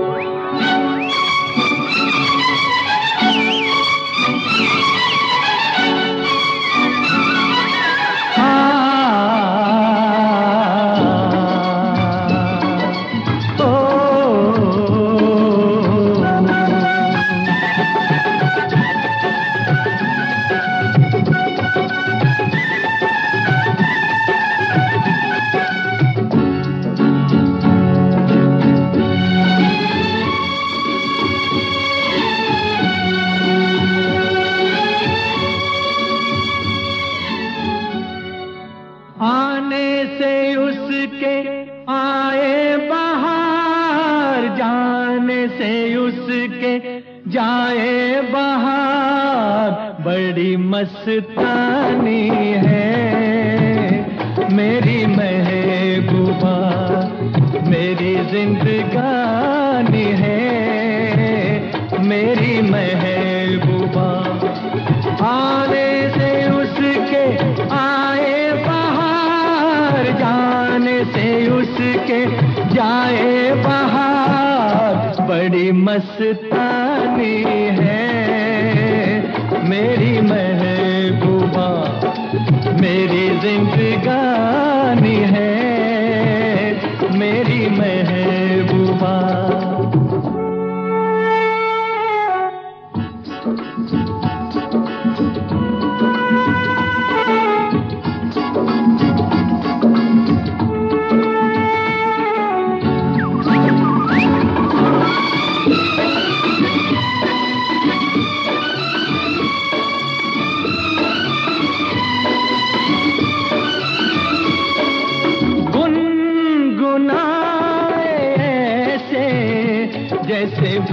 Bye. मस्तानी है। मेरी महबूबा, मेरी जिंदगानी है। मेरी महबूबा, आने से उसके आए बाहर, जाने से उसके जाए बाहर। बड़ी मस्तानी है। मेरी महबूबा मेरी जिंदगानी है मेरी महबूबा।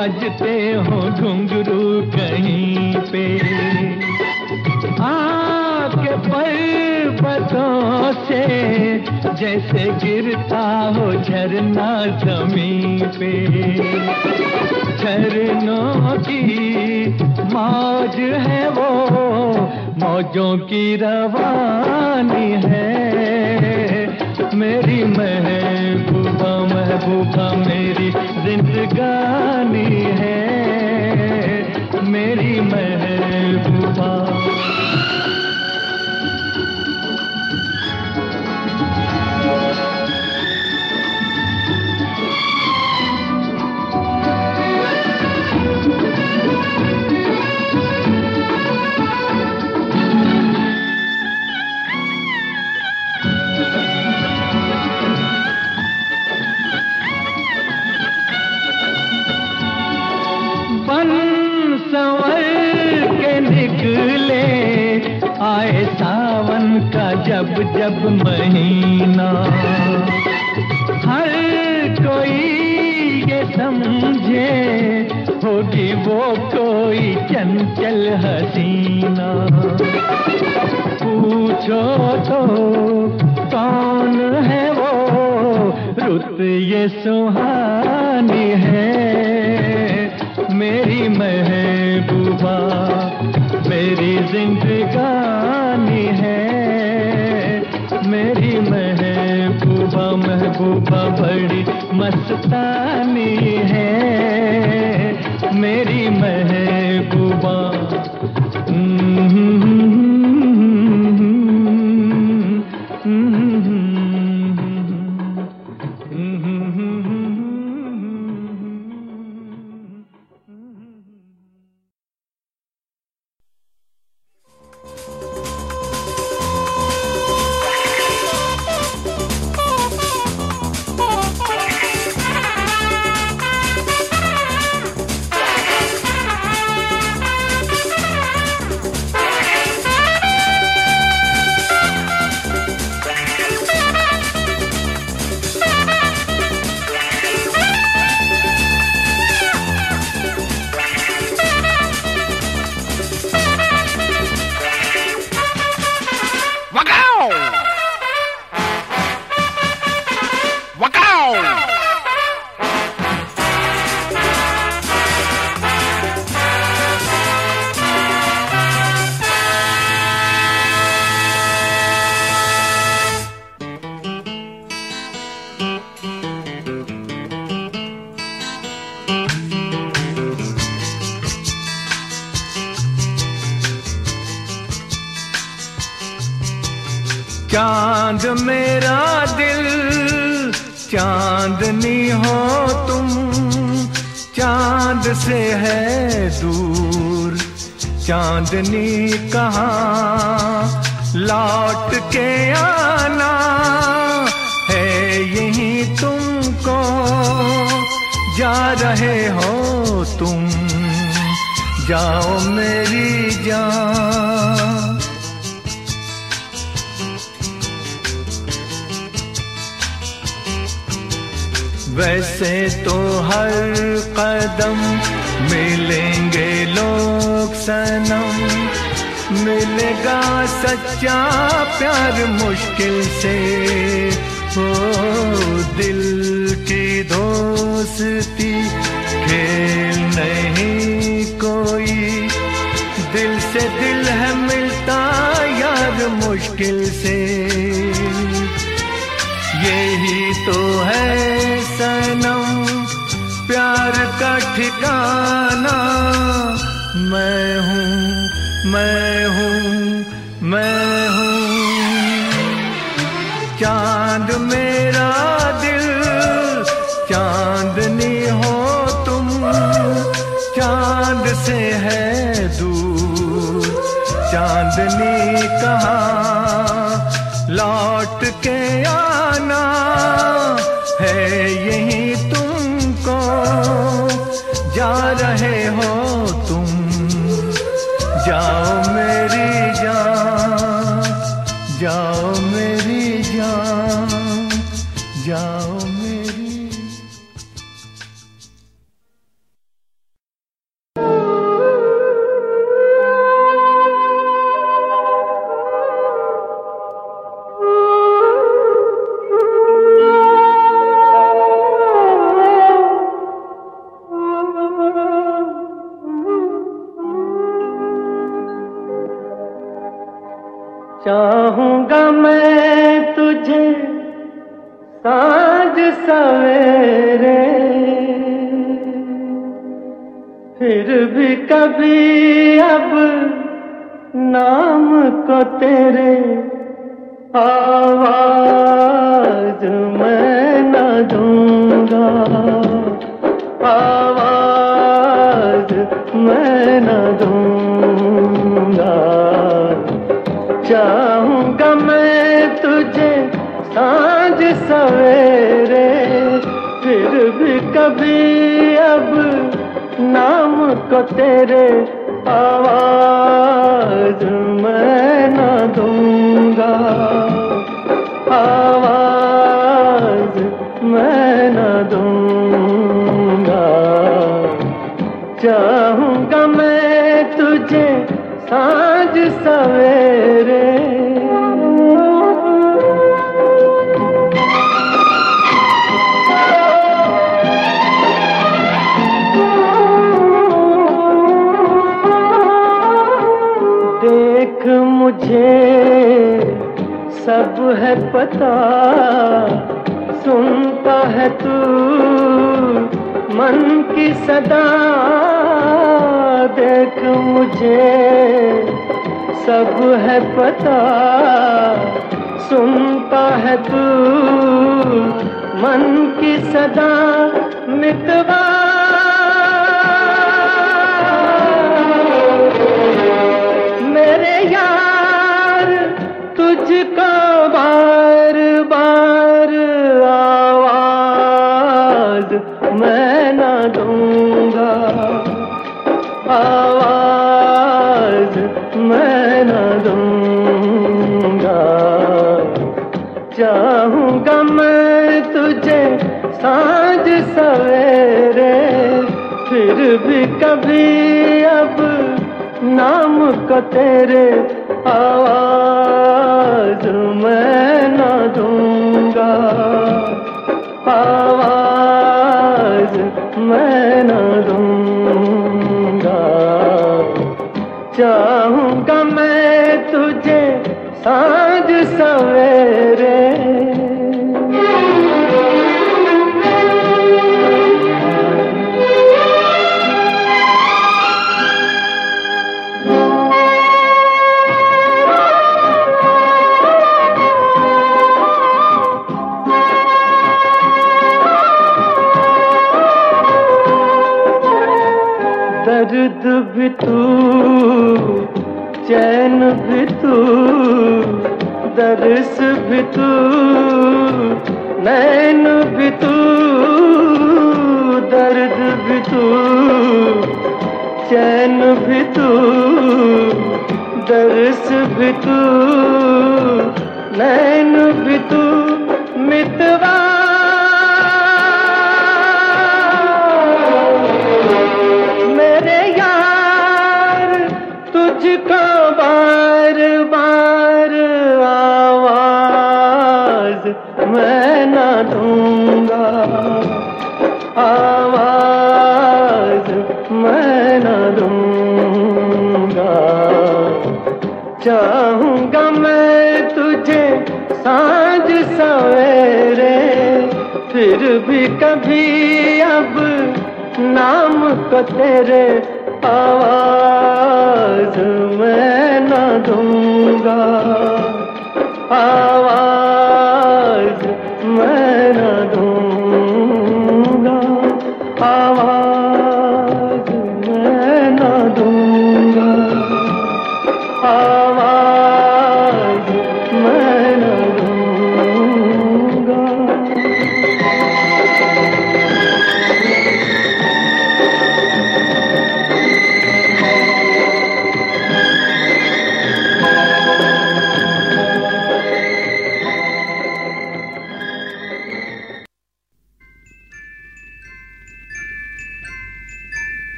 बजते हो घुंघरू कहीं पे। आके पर्वतों से जैसे गिरता हो झरना ज़मीन पे। झरनों की मौज है वो, मौजों की रवानी है। मेरी महबूबा महबूबा मेरी जिंदगानी है मेरी महबूबा। जब जब महीना। हर कोई ये समझे होगी वो कोई चंचल हसीना। पूछो तो कौन है वो? रुत ये सुहानी है। मेरी महबूबा, मेरी जिंदगानी है। मेरी महबूबा महबूबा बड़ी मस्तानी है। मेरी महबूबा चांदनी कहाँ लौट के आना है यही तुमको, जा रहे हो तुम, जाओ मेरी जान। वैसे तो हर कदम मिलेंगे लोग सनम मिलेगा सच्चा प्यार मुश्किल से। हो दिल की दोस्ती, खेल नहीं कोई। दिल से दिल है मिलता यार मुश्किल से। यही तो है सनम, प्यार का ठिकाना। मैं हूँ मैं हूँ मैं हूँ। चाँद मेरा दिल चांदनी हो तुम, चाँद से है दूर। चांदनी कहाँ, लौट के आना है यही तुमको। जा रहे हो जाओ मेरी जान जाओ मेरी जान जाओ कभी आवाज़ मैं न दूँगा। आवाज़ मैं न दूँगा। चाहूँगा मैं तुझे साँझ सवेरे है पता, सुनता है तू, मन की सदा। देख मुझे, सब है पता, सुनता है तू, मन की सदा मितवा मेरे यार आवाज़ मैं न दूँगा। आवाज़ मैं ना दूँगा। चाहूँगा मैं तुझे साँझ सवेरे, फिर भी कभी अब नाम को तेरे आवाज़ भी तू, चैन भी तू, दर्श भी तू, नैन भी तू, दर्द भी तू, चैन भी तू, दर्श भी तू, नैन भी तू, मितवा कभी अब नाम को तेरे आवाज़ मैं न दूँगा। आवाज़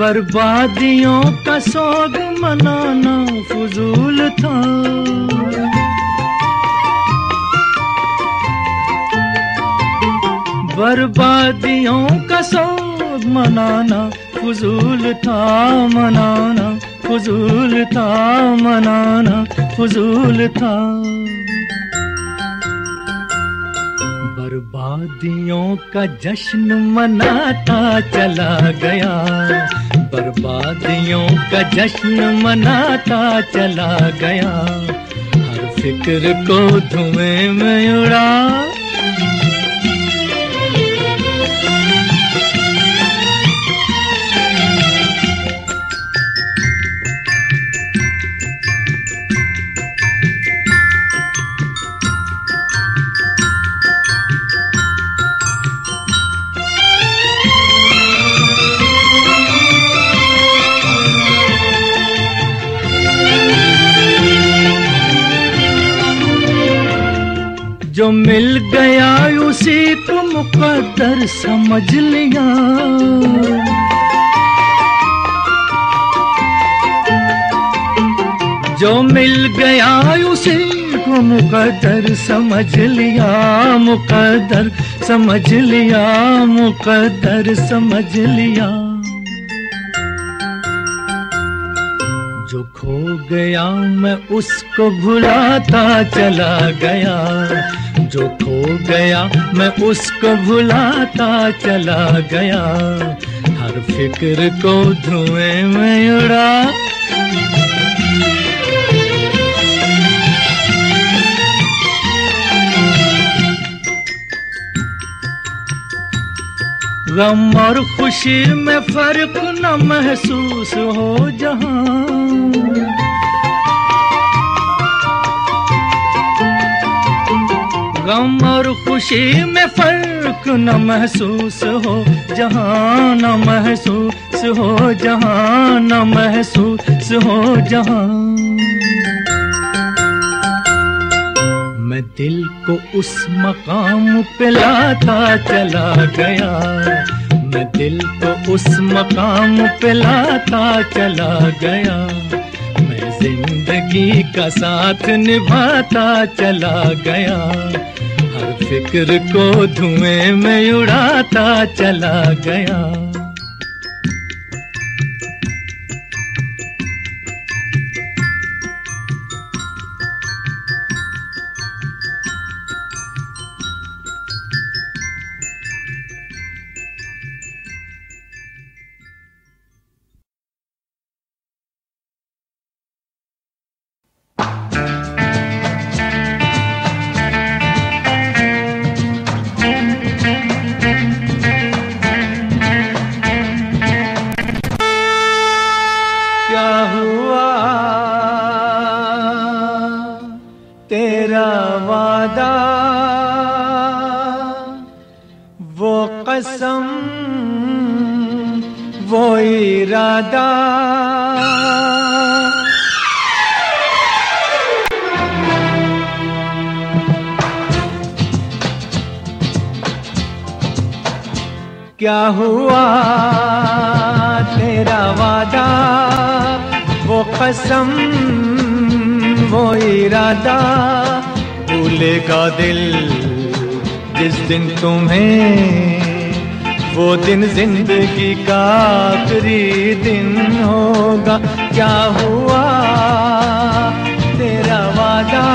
बर्बादियों का सोग मनाना फजूल था। बर्बादियों का सोग मनाना फजूल था, मनाना फजूल था, मनाना फजूल था। बर्बादियों का जश्न मनाता चला गया। बर्बादियों का जश्न मनाता चला गया। हर फ़िक्र को धुएँ में उड़ा जो मिल गया उसी को मुकद्दर समझ लिया। जो मिल गया उसी को मुकद्दर समझ लिया, मुकद्दर समझ लिया, मुकद्दर समझ लिया। जो खो गया, मैं उसको भुलाता चला गया। जो खो गया, मैं उसको भुलाता चला गया। हर फ़िक्र को धुएँ में उड़ा। गम और खुशी में फ़र्क न महसूस हो जहाँ। गम और खुशी में फ़र्क न महसूस हो जहाँ, न महसूस हो जहाँ, न महसूस हो जहाँ। मैं दिल को उस मकाम पे लाता चला गया। मैं दिल को उस मकाम पे लाता चला गया। मैं ज़िंदगी का साथ निभाता चला गया। हर फ़िक्र को धुएँ में उड़ाता चला गया। कसम वो इरादा क्या हुआ तेरा वादा? वो कसम वो इरादा भूलेगा दिल जिस दिन तुम्हें वो दिन ज़िंदगी का आखिरी दिन होगा। क्या हुआ? तेरा वादा,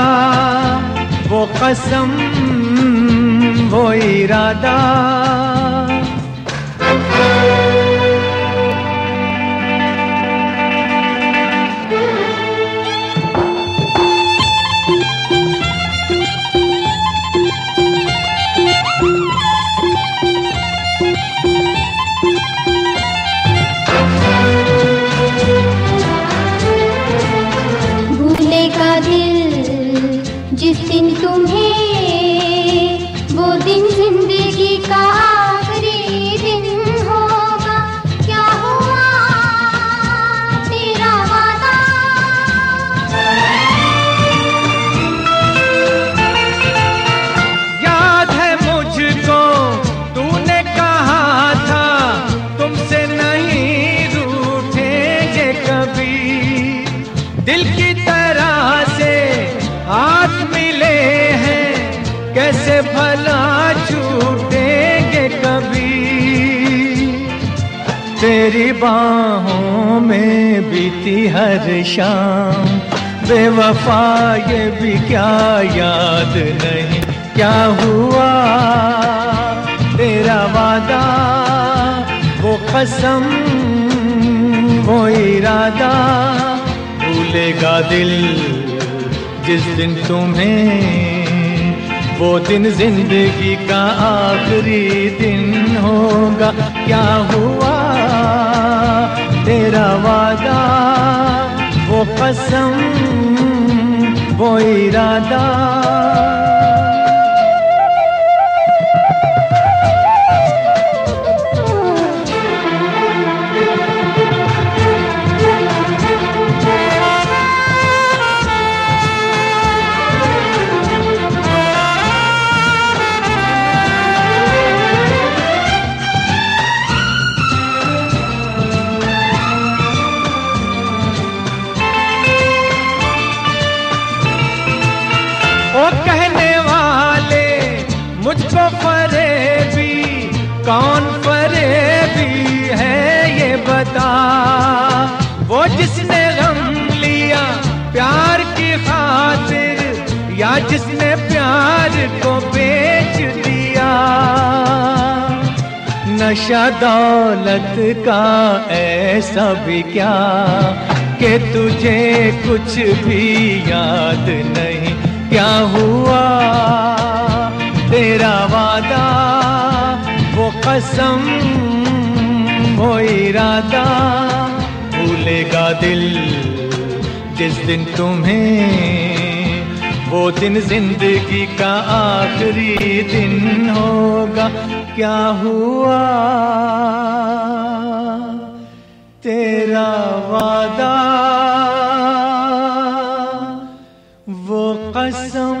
वो कसम, वो इरादा। तेरी बाहों में बीती हर शाम। बेवफा ये भी क्या याद नहीं, क्या हुआ? तेरा वादा, वो कसम, वो इरादा, भूलेगा दिल जिस दिन तुम्हें, वो दिन ज़िंदगी का आखिरी दिन होगा। क्या हुआ? वो कसम वो इरादा। नशा दौलत का ऐसा भी क्या? कि तुझे कुछ भी याद नहीं। क्या हुआ? तेरा वादा, वो कसम, वो इरादा। भूलेगा दिल जिस दिन तुम्हें, वो दिन ज़िंदगी का आखिरी दिन होगा। क्या हुआ? तेरा वादा वो कसम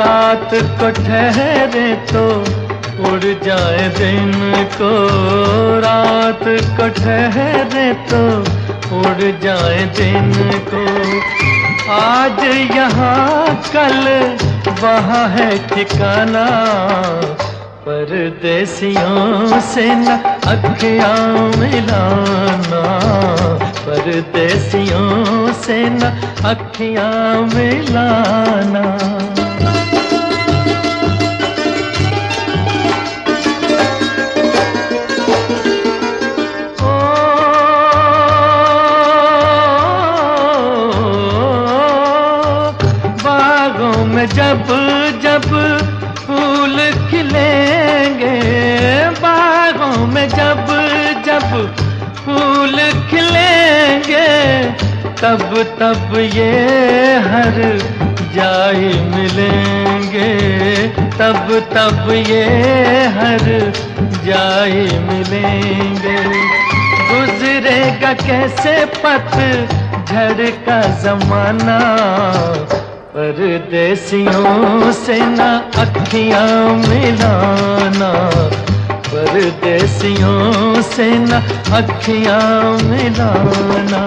रात को ठहरे तो उड़ जाए दिन को। रात को ठहरे तो उड़ जाए दिन को। आज यहाँ कल वहाँ है ठिकाना। परदेसियों से न अखियाँ मिलाना। परदेसियों से न अखियाँ मिलाना। तब तब ये हर जाए मिलेंगे। तब तब ये हर जाए मिलेंगे। गुजरेगा कैसे पथ झड़ का जमाना? परदेसियों से न अखियाँ मिलाना। परदेसियों से न अखियाँ मिलाना।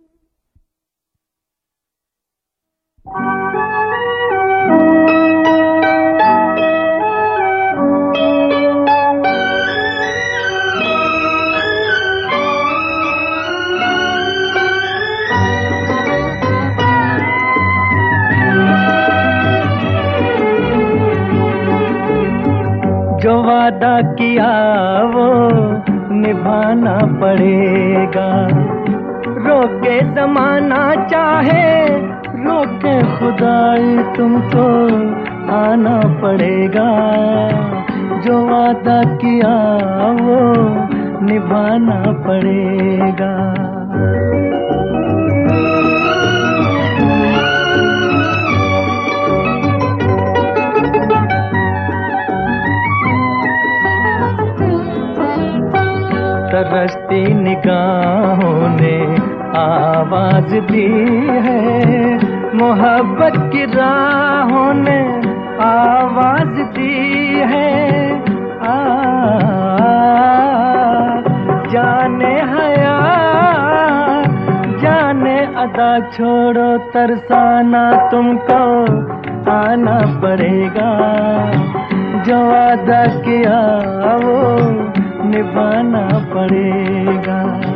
वादा किया वो निभाना पड़ेगा। रोके जमाना चाहे, रोके खुदाई, तुमको आना पड़ेगा। जो वादा किया वो निभाना पड़ेगा। तरसती निगाहों ने आवाज़ दी है। मोहब्बत की राहों ने आवाज़ दी है। आ, जाने हया जाने अदा छोड़ो तरसाना तुमको आना पड़ेगा। जो वादा किया वो निभाना पड़ेगा।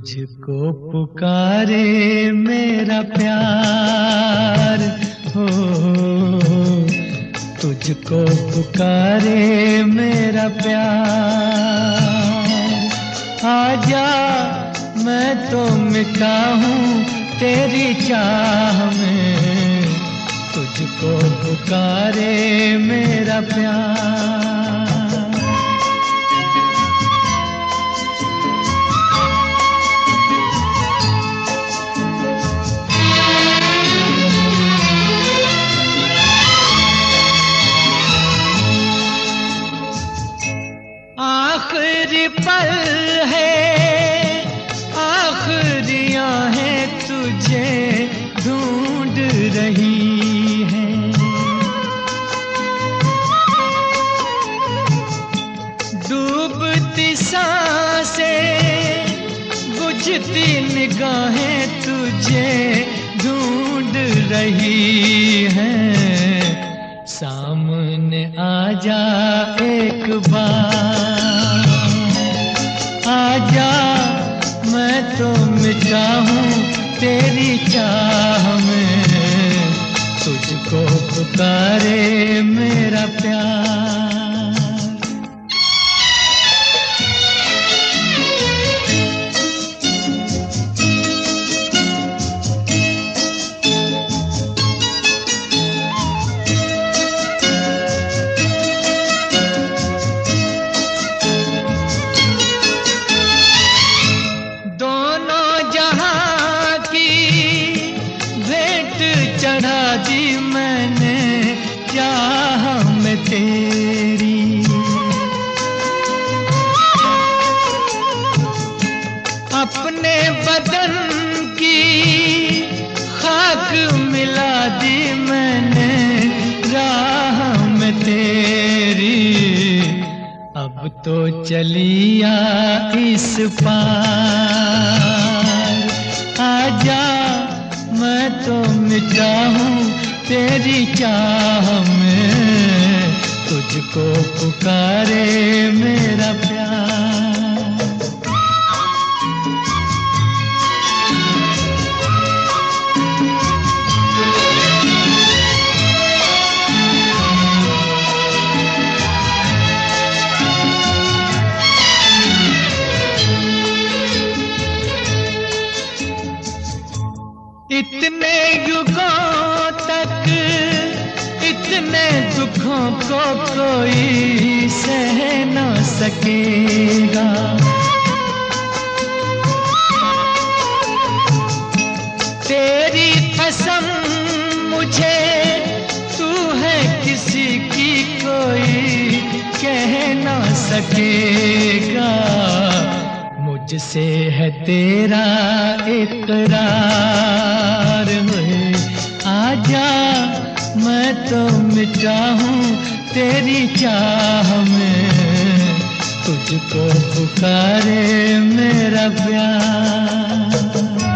तुझको पुकारे मेरा प्यार, हो, तुझको पुकारे मेरा प्यार। आजा मैं तो मिटा हूँ तेरी चाह में, तुझको पुकारे मेरा प्यार। तो चलिया इस पार। आजा, मैं तो मिटा हूँ तेरी चाह में तुझको पुकारे मेरा इतने दुखों को कोई सह न सकेगा। तेरी कसम मुझे, तू है किसी की कोई कह न सकेगा। मुझसे है तेरा इकरार हुए आजा मैं तो मिटा हूँ तेरी चाह में। तुझको पुकारे मेरा प्यार।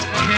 न